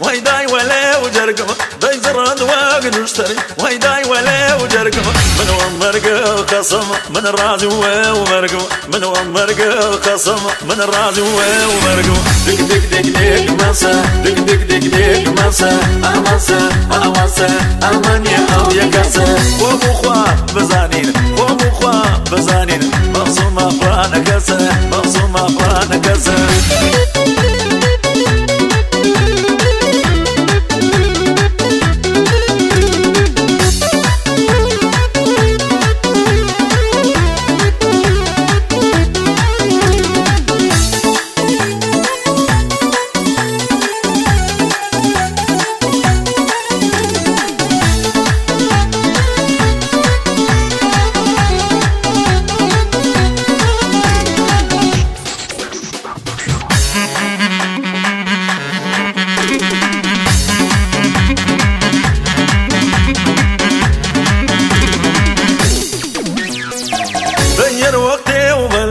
نشتري ويداي ولا وجرقم داي زراد واق نشتري. ويداي ولا وجرقم من ومرق قسم من الرازي ومرقم من ومرق قسم من الرازي ومرقم دق دق دق دق مسا دق دق دق دق مسا امسا امسا أمانيا أو يكسا ومخوا بزانين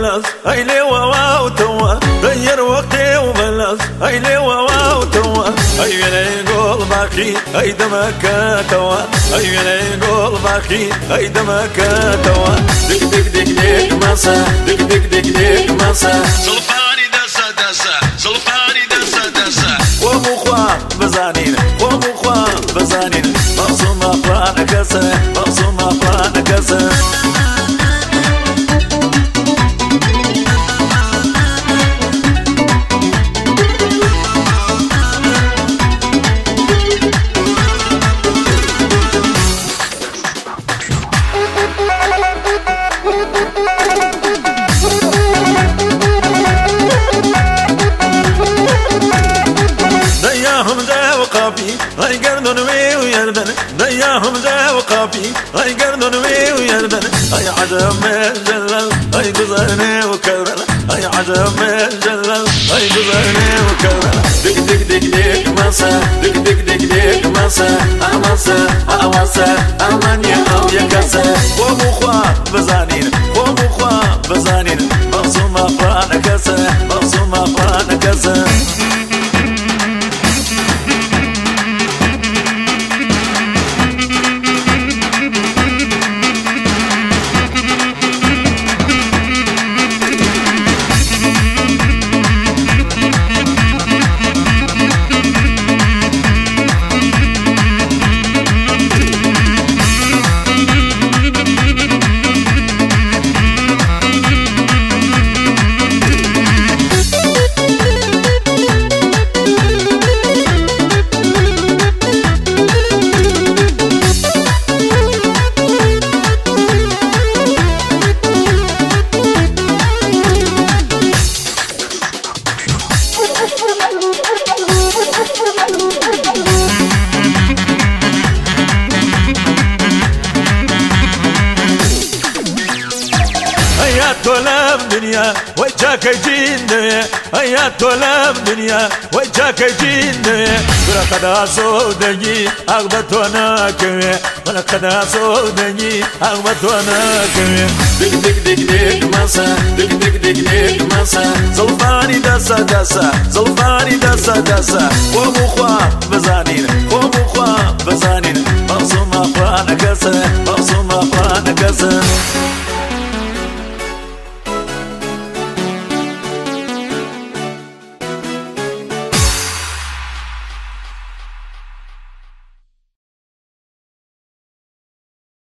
وقتي وبلس هاي لي واو توا غير وقتي وبلس هاي لي واو توا هاي لي قول باقي. هاي دمك توا. هاي لي قول باقي. هاي دمك توا. دق دق دق دق مسا دق دق دق دق مسا زلفاني دسا دسا. زلفاني دسا دسا. ومخوا بزانين. ومخوا بزانين. مقصوم أفران كسر. وقافي هاي قردن ويردن هاي عجب من جلل. هاي وكرر هاي عجب جلل. هاي وكرر دق دق دق دق مسا دق دق دق دق مسا اوسا أمانيا أو يكسا ومخوا بزانين ومخوا ئەیا تۆ لەم دنیا وەی چاکەی جین دەوێ. ئەیا تۆ لەم دنیا وەی چاکەی جین دەوێ. برە قەدا سۆدەگی ئەغ بە تۆ ناکەوێ. بەە قەدا سۆدەگی ئەغ بە تۆ ناکەوێ. دیک دیک دیک دیک مەسە دیک دیک دیک دیک مەسە زەڵفانی دەسە دەسە زەڵفانی دەسە دەسە بۆ بخوا بزانین بۆ بخوا بزانین. بەسومە خوانە کەسە بەسومە خوانە کەسە.